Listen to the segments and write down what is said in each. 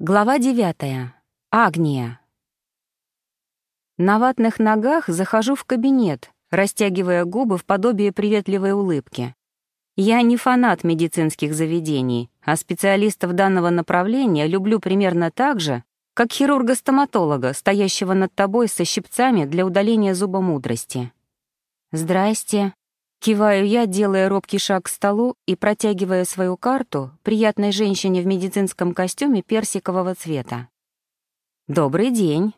Глава девятая. Агния. На ватных ногах захожу в кабинет, растягивая губы в подобие приветливой улыбки. Я не фанат медицинских заведений, а специалистов данного направления люблю примерно так же, как хирурга-стоматолога, стоящего над тобой со щипцами для удаления зуба мудрости. «Здрасте», Киваю я, делая робкий шаг к столу и протягивая свою карту приятной женщине в медицинском костюме персикового цвета. «Добрый день».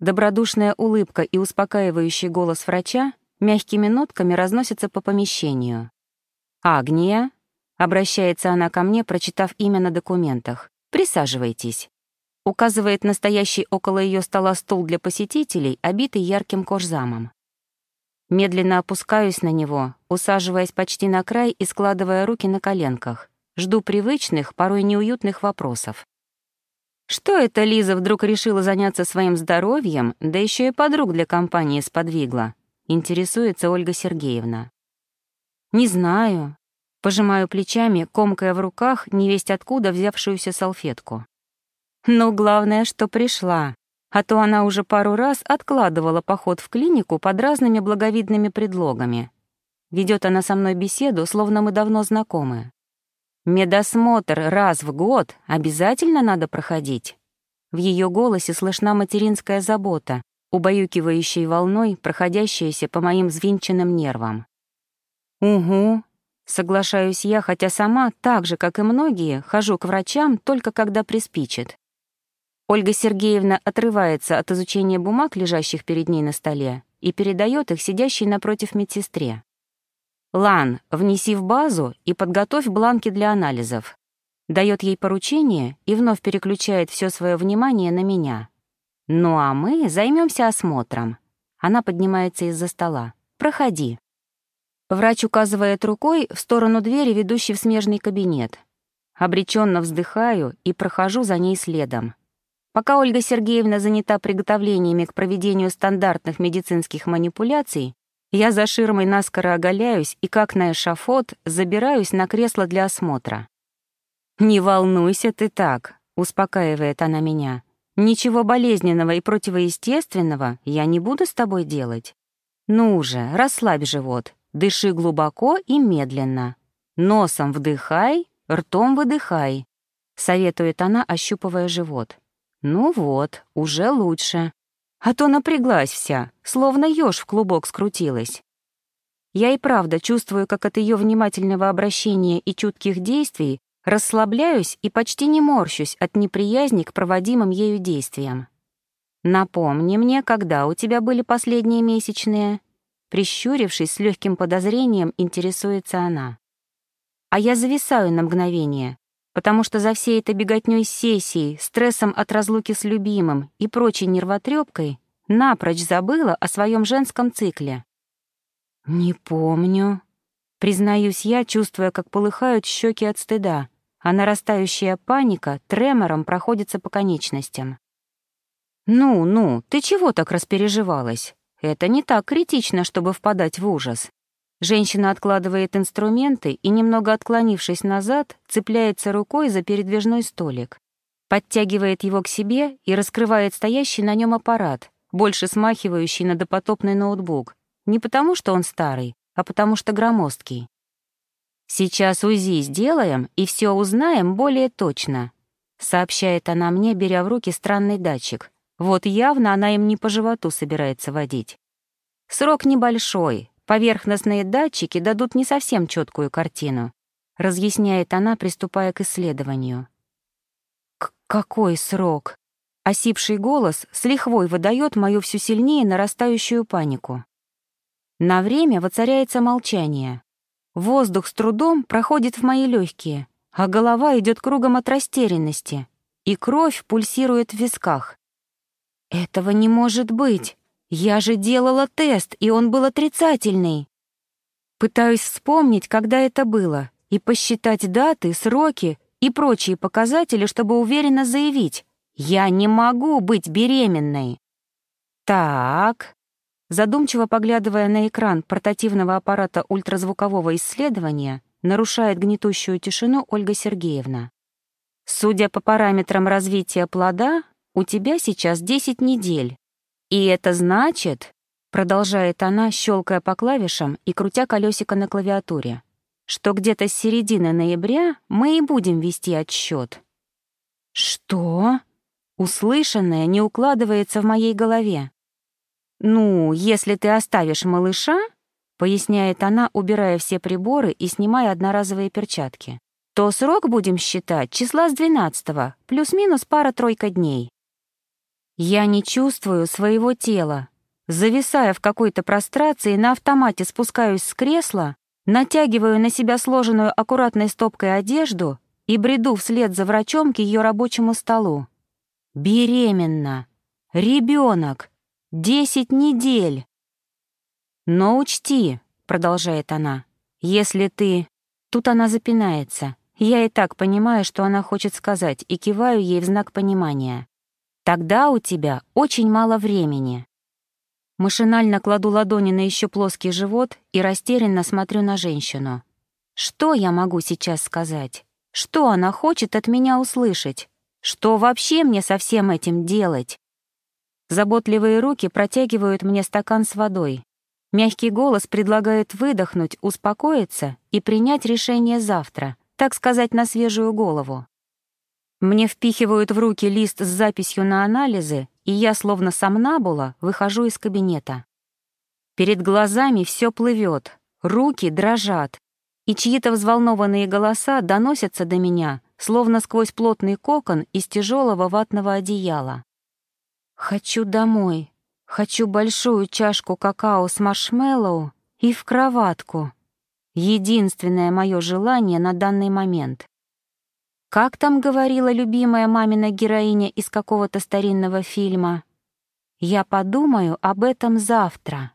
Добродушная улыбка и успокаивающий голос врача мягкими нотками разносятся по помещению. «Агния», — обращается она ко мне, прочитав имя на документах, «присаживайтесь». Указывает настоящий около ее стола стул для посетителей, обитый ярким кожзамом. Медленно опускаюсь на него, усаживаясь почти на край и складывая руки на коленках. Жду привычных, порой неуютных вопросов. Что это Лиза вдруг решила заняться своим здоровьем, да еще и подруг для компании сподвигла? Интересуется Ольга Сергеевна. Не знаю. Пожимаю плечами, комкая в руках невесть откуда взявшуюся салфетку. Но главное, что пришла а то она уже пару раз откладывала поход в клинику под разными благовидными предлогами. Ведет она со мной беседу, словно мы давно знакомы. Медосмотр раз в год обязательно надо проходить. В ее голосе слышна материнская забота, убаюкивающей волной, проходящаяся по моим взвинченным нервам. «Угу», — соглашаюсь я, хотя сама, так же, как и многие, хожу к врачам только когда приспичит. Ольга Сергеевна отрывается от изучения бумаг, лежащих перед ней на столе, и передает их сидящей напротив медсестре. «Лан, внеси в базу и подготовь бланки для анализов». Дает ей поручение и вновь переключает все свое внимание на меня. «Ну а мы займемся осмотром». Она поднимается из-за стола. «Проходи». Врач указывает рукой в сторону двери, ведущей в смежный кабинет. Обреченно вздыхаю и прохожу за ней следом. Пока Ольга Сергеевна занята приготовлениями к проведению стандартных медицинских манипуляций, я за ширмой наскоро оголяюсь и, как на эшафот, забираюсь на кресло для осмотра. «Не волнуйся ты так», — успокаивает она меня. «Ничего болезненного и противоестественного я не буду с тобой делать. Ну же, расслабь живот, дыши глубоко и медленно. Носом вдыхай, ртом выдыхай», — советует она, ощупывая живот. Ну вот, уже лучше. А то напряглась вся, словно ёж в клубок скрутилась. Я и правда чувствую, как от ее внимательного обращения и чутких действий расслабляюсь и почти не морщусь от неприязни к проводимым ею действиям. «Напомни мне, когда у тебя были последние месячные?» Прищурившись с легким подозрением, интересуется она. А я зависаю на мгновение, потому что за всей этой беготней сессии, стрессом от разлуки с любимым и прочей нервотрепкой напрочь забыла о своем женском цикле. «Не помню», — признаюсь я, чувствуя, как полыхают щеки от стыда, а нарастающая паника тремором проходится по конечностям. «Ну, ну, ты чего так распереживалась? Это не так критично, чтобы впадать в ужас. Женщина откладывает инструменты и, немного отклонившись назад, цепляется рукой за передвижной столик. Подтягивает его к себе и раскрывает стоящий на нем аппарат, больше смахивающий на допотопный ноутбук. Не потому, что он старый, а потому что громоздкий. «Сейчас УЗИ сделаем и все узнаем более точно», — сообщает она мне, беря в руки странный датчик. Вот явно она им не по животу собирается водить. Срок небольшой, Поверхностные датчики дадут не совсем четкую картину, разъясняет она, приступая к исследованию. К какой срок? Осипший голос с лихвой выдает мою всю сильнее нарастающую панику. На время воцаряется молчание. Воздух с трудом проходит в мои легкие, а голова идет кругом от растерянности, и кровь пульсирует в висках. «Этого не может быть!» Я же делала тест, и он был отрицательный. Пытаюсь вспомнить, когда это было, и посчитать даты, сроки и прочие показатели, чтобы уверенно заявить, я не могу быть беременной. Так, задумчиво поглядывая на экран портативного аппарата ультразвукового исследования, нарушает гнетущую тишину Ольга Сергеевна. Судя по параметрам развития плода, у тебя сейчас 10 недель. И это значит, продолжает она, щелкая по клавишам и крутя колесико на клавиатуре, что где-то с середины ноября мы и будем вести отсчет. Что? Услышанное не укладывается в моей голове. Ну, если ты оставишь малыша, поясняет она, убирая все приборы и снимая одноразовые перчатки, то срок будем считать числа с 12 плюс-минус пара-тройка дней. Я не чувствую своего тела. Зависая в какой-то прострации, на автомате спускаюсь с кресла, натягиваю на себя сложенную аккуратной стопкой одежду и бреду вслед за врачом к ее рабочему столу. Беременна. Ребенок. Десять недель. Но учти, продолжает она, если ты... Тут она запинается. Я и так понимаю, что она хочет сказать, и киваю ей в знак понимания. Тогда у тебя очень мало времени. Машинально кладу ладони на еще плоский живот и растерянно смотрю на женщину. Что я могу сейчас сказать? Что она хочет от меня услышать? Что вообще мне со всем этим делать? Заботливые руки протягивают мне стакан с водой. Мягкий голос предлагает выдохнуть, успокоиться и принять решение завтра, так сказать, на свежую голову. Мне впихивают в руки лист с записью на анализы, и я, словно сомнабула, выхожу из кабинета. Перед глазами все плывет, руки дрожат, и чьи-то взволнованные голоса доносятся до меня, словно сквозь плотный кокон из тяжелого ватного одеяла. «Хочу домой, хочу большую чашку какао с маршмеллоу и в кроватку. Единственное мое желание на данный момент. Как там говорила любимая мамина героиня из какого-то старинного фильма? «Я подумаю об этом завтра».